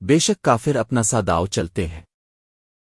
بے شک کافر اپنا سا داؤ چلتے ہیں۔